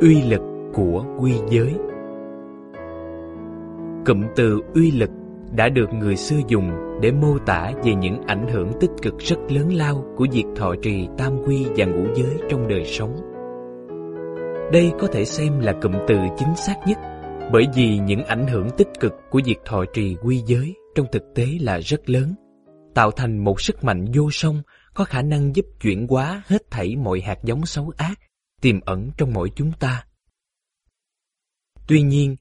Uy lực của quy giới Cụm từ uy lực đã được người xưa dùng để mô tả về những ảnh hưởng tích cực rất lớn lao của việc thọ trì tam quy và ngũ giới trong đời sống. Đây có thể xem là cụm từ chính xác nhất bởi vì những ảnh hưởng tích cực của việc thọ trì quy giới trong thực tế là rất lớn, tạo thành một sức mạnh vô song có khả năng giúp chuyển hóa hết thảy mọi hạt giống xấu ác tiềm ẩn trong mỗi chúng ta. Tuy nhiên,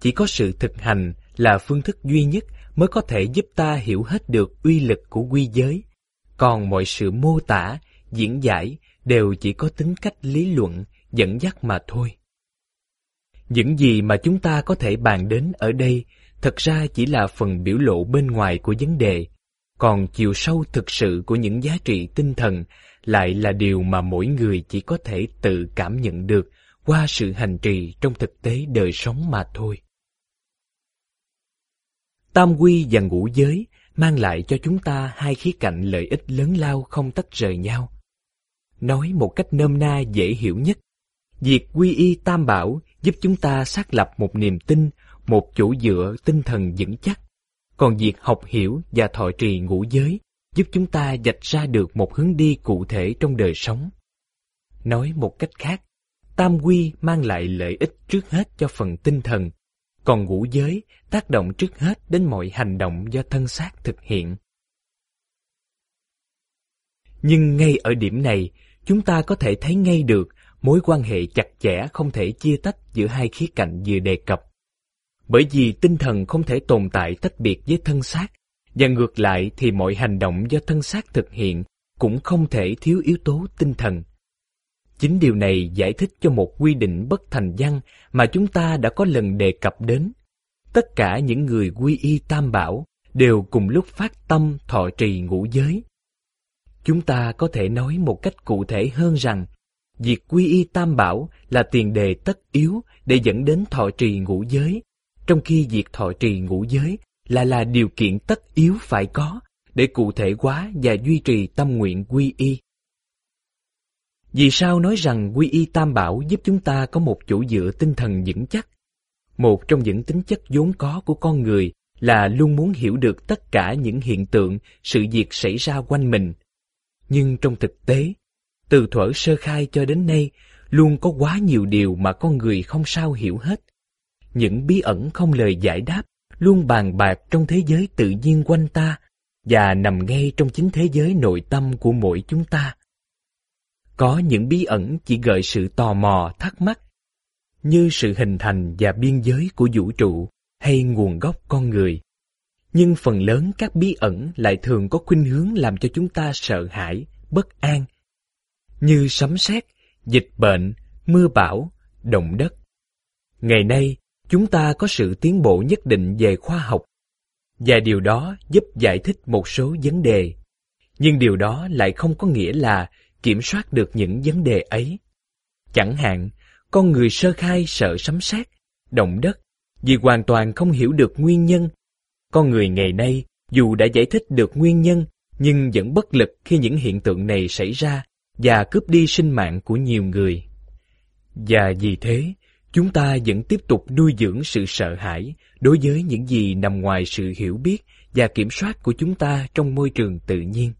chỉ có sự thực hành là phương thức duy nhất mới có thể giúp ta hiểu hết được uy lực của quy giới, còn mọi sự mô tả, diễn giải đều chỉ có tính cách lý luận, dẫn dắt mà thôi. Những gì mà chúng ta có thể bàn đến ở đây thật ra chỉ là phần biểu lộ bên ngoài của vấn đề, còn chiều sâu thực sự của những giá trị tinh thần lại là điều mà mỗi người chỉ có thể tự cảm nhận được qua sự hành trì trong thực tế đời sống mà thôi. Tam quy và ngũ giới mang lại cho chúng ta hai khía cạnh lợi ích lớn lao không tách rời nhau. Nói một cách nôm na dễ hiểu nhất, việc quy y tam bảo giúp chúng ta xác lập một niềm tin, một chỗ dựa tinh thần vững chắc. Còn việc học hiểu và thọ trì ngũ giới giúp chúng ta dạch ra được một hướng đi cụ thể trong đời sống. Nói một cách khác, tam quy mang lại lợi ích trước hết cho phần tinh thần, còn ngũ giới tác động trước hết đến mọi hành động do thân xác thực hiện. Nhưng ngay ở điểm này, chúng ta có thể thấy ngay được mối quan hệ chặt chẽ không thể chia tách giữa hai khía cạnh vừa đề cập. Bởi vì tinh thần không thể tồn tại tách biệt với thân xác, và ngược lại thì mọi hành động do thân xác thực hiện cũng không thể thiếu yếu tố tinh thần. Chính điều này giải thích cho một quy định bất thành văn mà chúng ta đã có lần đề cập đến. Tất cả những người quy y tam bảo đều cùng lúc phát tâm thọ trì ngũ giới. Chúng ta có thể nói một cách cụ thể hơn rằng, việc quy y tam bảo là tiền đề tất yếu để dẫn đến thọ trì ngũ giới, trong khi việc thọ trì ngũ giới là là điều kiện tất yếu phải có để cụ thể hóa và duy trì tâm nguyện quy y. Vì sao nói rằng quy y tam bảo giúp chúng ta có một chỗ dựa tinh thần vững chắc? Một trong những tính chất vốn có của con người là luôn muốn hiểu được tất cả những hiện tượng, sự việc xảy ra quanh mình. Nhưng trong thực tế, từ thuở sơ khai cho đến nay, luôn có quá nhiều điều mà con người không sao hiểu hết. Những bí ẩn không lời giải đáp luôn bàn bạc trong thế giới tự nhiên quanh ta và nằm ngay trong chính thế giới nội tâm của mỗi chúng ta. Có những bí ẩn chỉ gợi sự tò mò, thắc mắc, như sự hình thành và biên giới của vũ trụ hay nguồn gốc con người. Nhưng phần lớn các bí ẩn lại thường có khuynh hướng làm cho chúng ta sợ hãi, bất an, như sấm sét, dịch bệnh, mưa bão, động đất. Ngày nay, chúng ta có sự tiến bộ nhất định về khoa học, và điều đó giúp giải thích một số vấn đề. Nhưng điều đó lại không có nghĩa là kiểm soát được những vấn đề ấy. Chẳng hạn, con người sơ khai sợ sấm sét, động đất, vì hoàn toàn không hiểu được nguyên nhân. Con người ngày nay, dù đã giải thích được nguyên nhân, nhưng vẫn bất lực khi những hiện tượng này xảy ra và cướp đi sinh mạng của nhiều người. Và vì thế chúng ta vẫn tiếp tục nuôi dưỡng sự sợ hãi đối với những gì nằm ngoài sự hiểu biết và kiểm soát của chúng ta trong môi trường tự nhiên.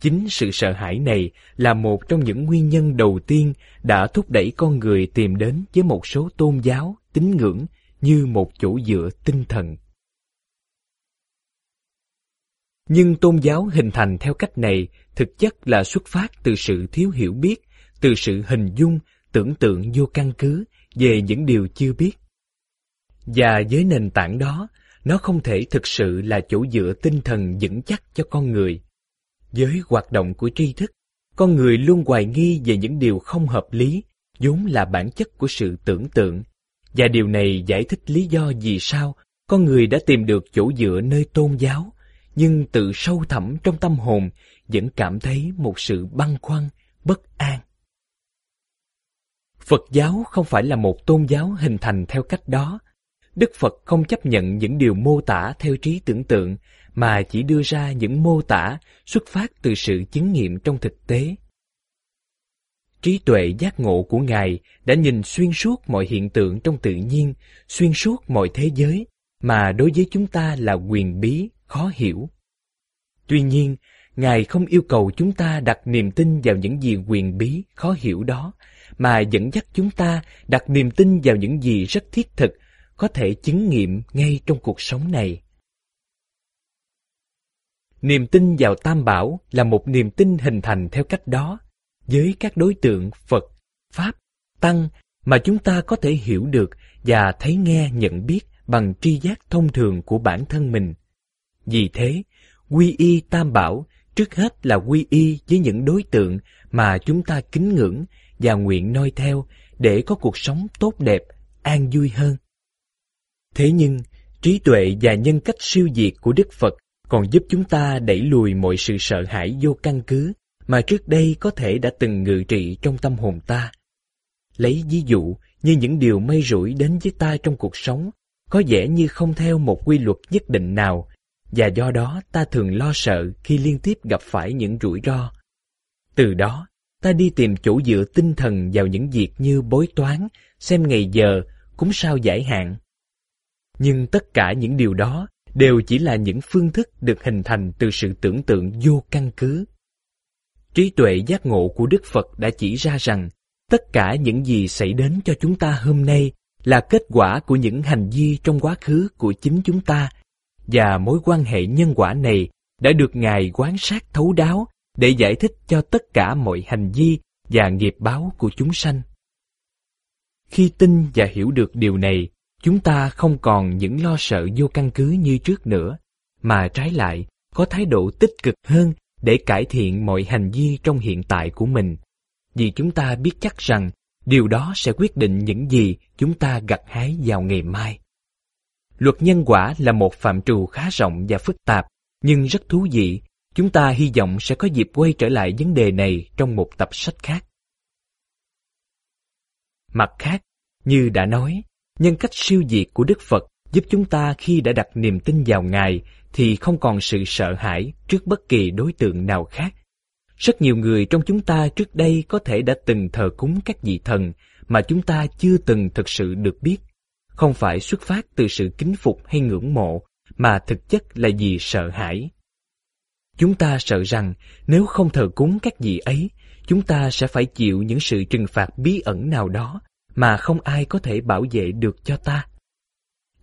Chính sự sợ hãi này là một trong những nguyên nhân đầu tiên đã thúc đẩy con người tìm đến với một số tôn giáo, tín ngưỡng như một chỗ dựa tinh thần. Nhưng tôn giáo hình thành theo cách này thực chất là xuất phát từ sự thiếu hiểu biết, từ sự hình dung tưởng tượng vô căn cứ về những điều chưa biết. Và với nền tảng đó, nó không thể thực sự là chỗ dựa tinh thần vững chắc cho con người. Với hoạt động của tri thức, con người luôn hoài nghi về những điều không hợp lý, vốn là bản chất của sự tưởng tượng. Và điều này giải thích lý do vì sao con người đã tìm được chỗ dựa nơi tôn giáo, nhưng tự sâu thẳm trong tâm hồn vẫn cảm thấy một sự băn khoăn, bất an. Phật giáo không phải là một tôn giáo hình thành theo cách đó. Đức Phật không chấp nhận những điều mô tả theo trí tưởng tượng, mà chỉ đưa ra những mô tả xuất phát từ sự chứng nghiệm trong thực tế. trí tuệ giác ngộ của Ngài đã nhìn xuyên suốt mọi hiện tượng trong tự nhiên, xuyên suốt mọi thế giới, mà đối với chúng ta là quyền bí, khó hiểu. Tuy nhiên, Ngài không yêu cầu chúng ta đặt niềm tin vào những gì quyền bí, khó hiểu đó, mà dẫn dắt chúng ta đặt niềm tin vào những gì rất thiết thực, có thể chứng nghiệm ngay trong cuộc sống này. Niềm tin vào Tam Bảo là một niềm tin hình thành theo cách đó, với các đối tượng Phật, Pháp, Tăng mà chúng ta có thể hiểu được và thấy nghe nhận biết bằng tri giác thông thường của bản thân mình. Vì thế, quy y Tam Bảo trước hết là quy y với những đối tượng mà chúng ta kính ngưỡng và nguyện noi theo để có cuộc sống tốt đẹp, an vui hơn. Thế nhưng, trí tuệ và nhân cách siêu diệt của Đức Phật còn giúp chúng ta đẩy lùi mọi sự sợ hãi vô căn cứ mà trước đây có thể đã từng ngự trị trong tâm hồn ta. Lấy ví dụ như những điều may rủi đến với ta trong cuộc sống, có vẻ như không theo một quy luật nhất định nào, và do đó ta thường lo sợ khi liên tiếp gặp phải những rủi ro. Từ đó, ta đi tìm chỗ dựa tinh thần vào những việc như bối toán, xem ngày giờ, cúng sao giải hạn. Nhưng tất cả những điều đó đều chỉ là những phương thức được hình thành từ sự tưởng tượng vô căn cứ. Trí tuệ giác ngộ của Đức Phật đã chỉ ra rằng tất cả những gì xảy đến cho chúng ta hôm nay là kết quả của những hành vi trong quá khứ của chính chúng ta và mối quan hệ nhân quả này đã được Ngài quan sát thấu đáo để giải thích cho tất cả mọi hành vi và nghiệp báo của chúng sanh. Khi tin và hiểu được điều này, chúng ta không còn những lo sợ vô căn cứ như trước nữa, mà trái lại có thái độ tích cực hơn để cải thiện mọi hành vi trong hiện tại của mình. Vì chúng ta biết chắc rằng điều đó sẽ quyết định những gì chúng ta gặt hái vào ngày mai. Luật nhân quả là một phạm trù khá rộng và phức tạp, nhưng rất thú vị. Chúng ta hy vọng sẽ có dịp quay trở lại vấn đề này trong một tập sách khác. Mặt khác, như đã nói, nhân cách siêu diệt của Đức Phật giúp chúng ta khi đã đặt niềm tin vào Ngài thì không còn sự sợ hãi trước bất kỳ đối tượng nào khác. Rất nhiều người trong chúng ta trước đây có thể đã từng thờ cúng các vị thần mà chúng ta chưa từng thực sự được biết. Không phải xuất phát từ sự kính phục hay ngưỡng mộ, mà thực chất là vì sợ hãi. Chúng ta sợ rằng nếu không thờ cúng các vị ấy, chúng ta sẽ phải chịu những sự trừng phạt bí ẩn nào đó mà không ai có thể bảo vệ được cho ta.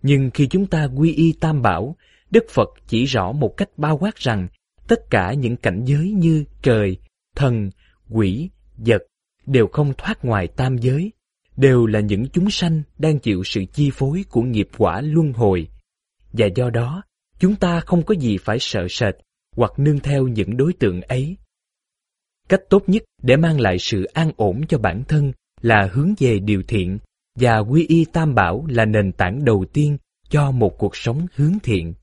Nhưng khi chúng ta quy y tam bảo, Đức Phật chỉ rõ một cách bao quát rằng tất cả những cảnh giới như trời, thần, quỷ, vật đều không thoát ngoài tam giới, đều là những chúng sanh đang chịu sự chi phối của nghiệp quả luân hồi. Và do đó, chúng ta không có gì phải sợ sệt hoặc nương theo những đối tượng ấy. Cách tốt nhất để mang lại sự an ổn cho bản thân là hướng về điều thiện và quy y tam bảo là nền tảng đầu tiên cho một cuộc sống hướng thiện.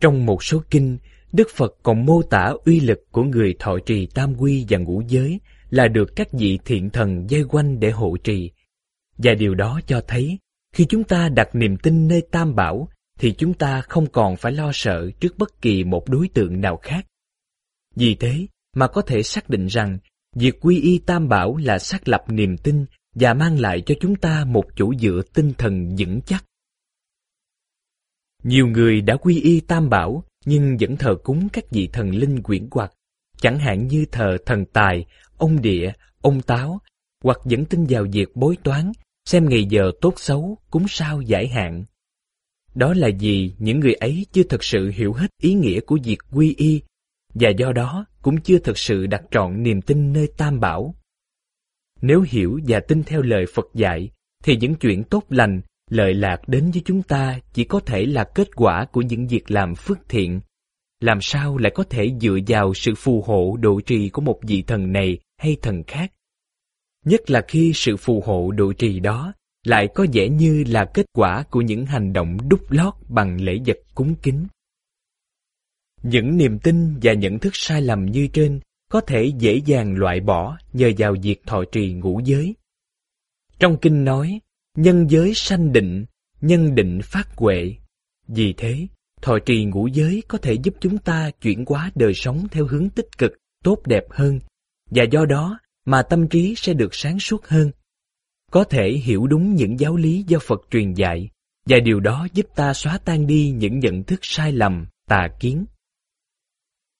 Trong một số kinh, Đức Phật còn mô tả uy lực của người thọ trì tam quy và ngũ giới là được các vị thiện thần dây quanh để hộ trì. Và điều đó cho thấy, khi chúng ta đặt niềm tin nơi tam bảo, thì chúng ta không còn phải lo sợ trước bất kỳ một đối tượng nào khác. Vì thế mà có thể xác định rằng, việc quy y tam bảo là xác lập niềm tin và mang lại cho chúng ta một chỗ dựa tinh thần vững chắc. Nhiều người đã quy y tam bảo nhưng vẫn thờ cúng các vị thần linh quyển quạt, chẳng hạn như thờ thần tài, ông địa, ông táo, hoặc vẫn tin vào việc bối toán, xem ngày giờ tốt xấu, cúng sao giải hạn. Đó là vì những người ấy chưa thực sự hiểu hết ý nghĩa của việc quy y, và do đó cũng chưa thực sự đặt trọn niềm tin nơi tam bảo. Nếu hiểu và tin theo lời Phật dạy, thì những chuyện tốt lành lợi lạc đến với chúng ta chỉ có thể là kết quả của những việc làm phước thiện. Làm sao lại có thể dựa vào sự phù hộ độ trì của một vị thần này hay thần khác? Nhất là khi sự phù hộ độ trì đó lại có vẻ như là kết quả của những hành động đúc lót bằng lễ vật cúng kính. Những niềm tin và nhận thức sai lầm như trên có thể dễ dàng loại bỏ nhờ vào việc thọ trì ngũ giới. Trong kinh nói, nhân giới sanh định, nhân định phát huệ. Vì thế, thọ trì ngũ giới có thể giúp chúng ta chuyển hóa đời sống theo hướng tích cực, tốt đẹp hơn, và do đó mà tâm trí sẽ được sáng suốt hơn. Có thể hiểu đúng những giáo lý do Phật truyền dạy, và điều đó giúp ta xóa tan đi những nhận thức sai lầm, tà kiến.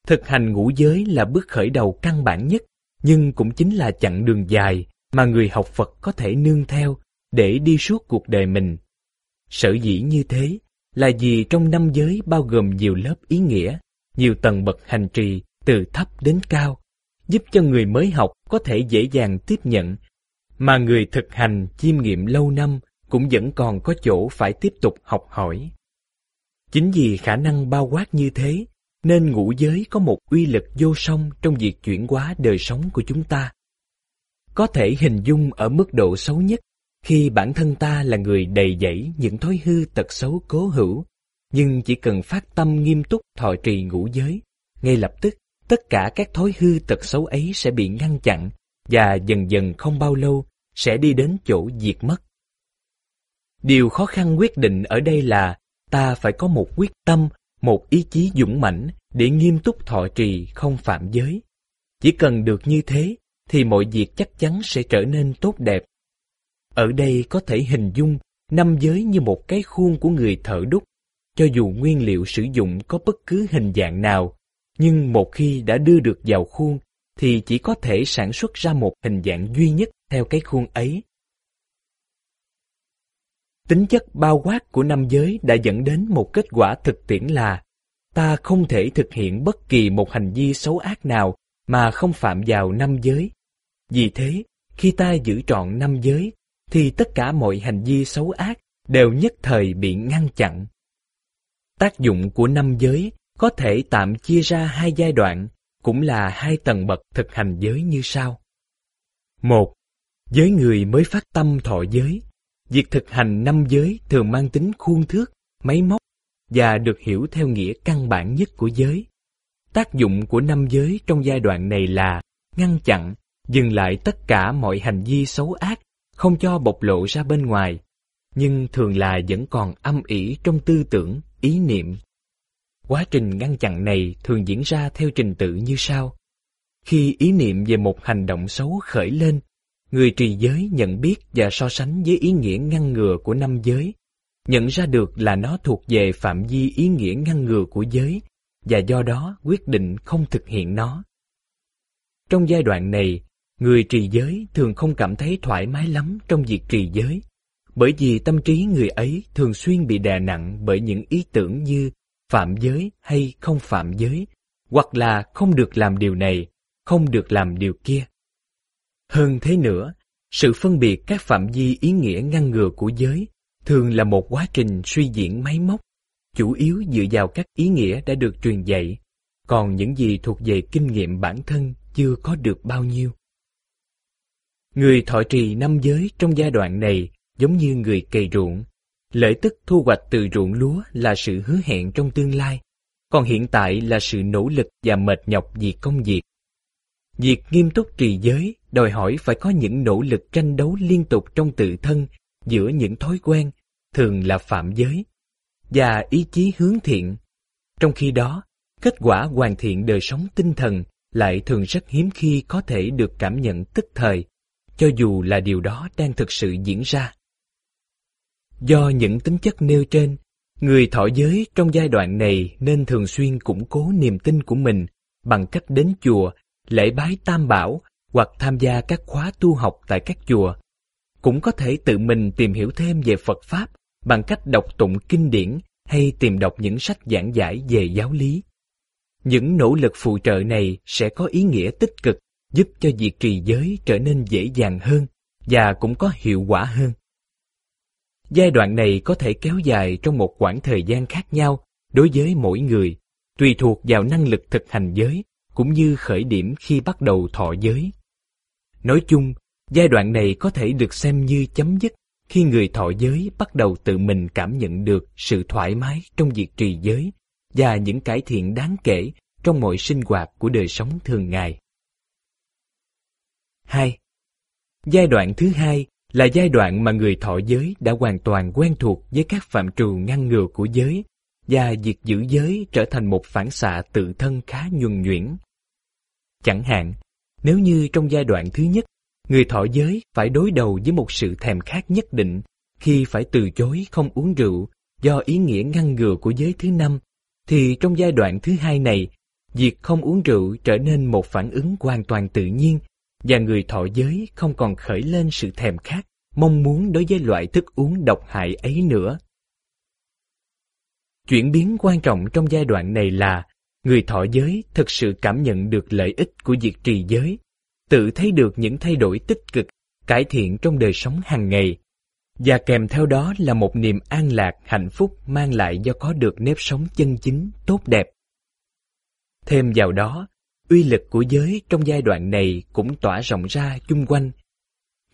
Thực hành ngũ giới là bước khởi đầu căn bản nhất, nhưng cũng chính là chặng đường dài mà người học Phật có thể nương theo để đi suốt cuộc đời mình. Sở dĩ như thế là vì trong năm giới bao gồm nhiều lớp ý nghĩa, nhiều tầng bậc hành trì từ thấp đến cao, giúp cho người mới học có thể dễ dàng tiếp nhận, mà người thực hành chiêm nghiệm lâu năm cũng vẫn còn có chỗ phải tiếp tục học hỏi. Chính vì khả năng bao quát như thế, nên ngũ giới có một uy lực vô song trong việc chuyển hóa đời sống của chúng ta. Có thể hình dung ở mức độ xấu nhất khi bản thân ta là người đầy dẫy những thói hư tật xấu cố hữu, nhưng chỉ cần phát tâm nghiêm túc thọ trì ngũ giới, ngay lập tức tất cả các thói hư tật xấu ấy sẽ bị ngăn chặn và dần dần không bao lâu sẽ đi đến chỗ diệt mất. Điều khó khăn quyết định ở đây là ta phải có một quyết tâm, một ý chí dũng mãnh để nghiêm túc thọ trì không phạm giới. Chỉ cần được như thế thì mọi việc chắc chắn sẽ trở nên tốt đẹp. Ở đây có thể hình dung năm giới như một cái khuôn của người thợ đúc. Cho dù nguyên liệu sử dụng có bất cứ hình dạng nào, nhưng một khi đã đưa được vào khuôn thì chỉ có thể sản xuất ra một hình dạng duy nhất theo cái khuôn ấy. Tính chất bao quát của năm giới đã dẫn đến một kết quả thực tiễn là ta không thể thực hiện bất kỳ một hành vi xấu ác nào mà không phạm vào năm giới. Vì thế, khi ta giữ trọn năm giới, thì tất cả mọi hành vi xấu ác đều nhất thời bị ngăn chặn. Tác dụng của năm giới có thể tạm chia ra hai giai đoạn, cũng là hai tầng bậc thực hành giới như sau. Một, Giới người mới phát tâm thọ giới. Việc thực hành năm giới thường mang tính khuôn thước, máy móc và được hiểu theo nghĩa căn bản nhất của giới. Tác dụng của năm giới trong giai đoạn này là ngăn chặn, dừng lại tất cả mọi hành vi xấu ác, không cho bộc lộ ra bên ngoài, nhưng thường là vẫn còn âm ỉ trong tư tưởng, ý niệm. Quá trình ngăn chặn này thường diễn ra theo trình tự như sau. Khi ý niệm về một hành động xấu khởi lên, người trì giới nhận biết và so sánh với ý nghĩa ngăn ngừa của năm giới, nhận ra được là nó thuộc về phạm vi ý nghĩa ngăn ngừa của giới và do đó quyết định không thực hiện nó. Trong giai đoạn này, người trì giới thường không cảm thấy thoải mái lắm trong việc trì giới, bởi vì tâm trí người ấy thường xuyên bị đè nặng bởi những ý tưởng như phạm giới hay không phạm giới, hoặc là không được làm điều này, không được làm điều kia. Hơn thế nữa, sự phân biệt các phạm vi ý nghĩa ngăn ngừa của giới thường là một quá trình suy diễn máy móc, chủ yếu dựa vào các ý nghĩa đã được truyền dạy, còn những gì thuộc về kinh nghiệm bản thân chưa có được bao nhiêu. Người thọ trì năm giới trong giai đoạn này giống như người cày ruộng. Lợi tức thu hoạch từ ruộng lúa là sự hứa hẹn trong tương lai, còn hiện tại là sự nỗ lực và mệt nhọc vì công việc. Việc nghiêm túc trì giới đòi hỏi phải có những nỗ lực tranh đấu liên tục trong tự thân giữa những thói quen, thường là phạm giới, và ý chí hướng thiện. Trong khi đó, kết quả hoàn thiện đời sống tinh thần lại thường rất hiếm khi có thể được cảm nhận tức thời, cho dù là điều đó đang thực sự diễn ra. Do những tính chất nêu trên, người thọ giới trong giai đoạn này nên thường xuyên củng cố niềm tin của mình bằng cách đến chùa, lễ bái tam bảo hoặc tham gia các khóa tu học tại các chùa. Cũng có thể tự mình tìm hiểu thêm về Phật Pháp bằng cách đọc tụng kinh điển hay tìm đọc những sách giảng giải về giáo lý. Những nỗ lực phụ trợ này sẽ có ý nghĩa tích cực giúp cho việc trì giới trở nên dễ dàng hơn và cũng có hiệu quả hơn. Giai đoạn này có thể kéo dài trong một khoảng thời gian khác nhau đối với mỗi người, tùy thuộc vào năng lực thực hành giới cũng như khởi điểm khi bắt đầu thọ giới. Nói chung, giai đoạn này có thể được xem như chấm dứt khi người thọ giới bắt đầu tự mình cảm nhận được sự thoải mái trong việc trì giới và những cải thiện đáng kể trong mọi sinh hoạt của đời sống thường ngày. 2. Giai đoạn thứ hai là giai đoạn mà người thọ giới đã hoàn toàn quen thuộc với các phạm trù ngăn ngừa của giới và việc giữ giới trở thành một phản xạ tự thân khá nhuần nhuyễn. Chẳng hạn, Nếu như trong giai đoạn thứ nhất, người thọ giới phải đối đầu với một sự thèm khát nhất định khi phải từ chối không uống rượu do ý nghĩa ngăn ngừa của giới thứ năm, thì trong giai đoạn thứ hai này, việc không uống rượu trở nên một phản ứng hoàn toàn tự nhiên và người thọ giới không còn khởi lên sự thèm khát, mong muốn đối với loại thức uống độc hại ấy nữa. Chuyển biến quan trọng trong giai đoạn này là người thọ giới thực sự cảm nhận được lợi ích của việc trì giới, tự thấy được những thay đổi tích cực, cải thiện trong đời sống hàng ngày, và kèm theo đó là một niềm an lạc, hạnh phúc mang lại do có được nếp sống chân chính, tốt đẹp. Thêm vào đó, uy lực của giới trong giai đoạn này cũng tỏa rộng ra chung quanh,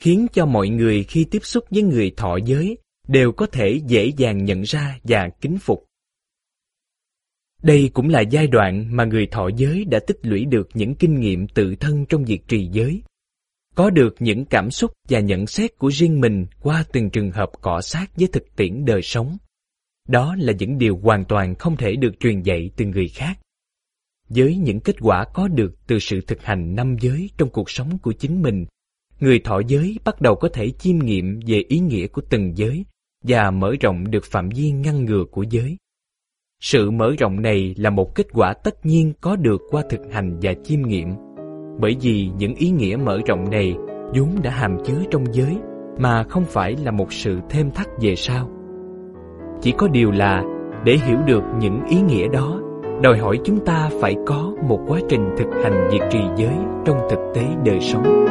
khiến cho mọi người khi tiếp xúc với người thọ giới đều có thể dễ dàng nhận ra và kính phục. Đây cũng là giai đoạn mà người thọ giới đã tích lũy được những kinh nghiệm tự thân trong việc trì giới. Có được những cảm xúc và nhận xét của riêng mình qua từng trường hợp cọ sát với thực tiễn đời sống. Đó là những điều hoàn toàn không thể được truyền dạy từ người khác. Với những kết quả có được từ sự thực hành năm giới trong cuộc sống của chính mình, người thọ giới bắt đầu có thể chiêm nghiệm về ý nghĩa của từng giới và mở rộng được phạm vi ngăn ngừa của giới. Sự mở rộng này là một kết quả tất nhiên có được qua thực hành và chiêm nghiệm. Bởi vì những ý nghĩa mở rộng này vốn đã hàm chứa trong giới mà không phải là một sự thêm thắt về sau. Chỉ có điều là để hiểu được những ý nghĩa đó, đòi hỏi chúng ta phải có một quá trình thực hành việc trì giới trong thực tế đời sống.